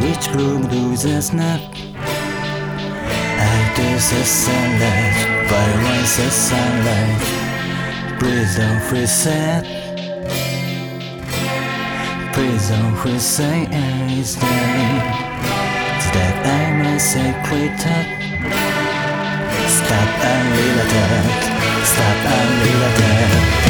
which room a snap? Out of the sunlight, violence the sunlight Please don't reset Please don't reset is dying That I'm a secret Stop and real attack Stop and real attack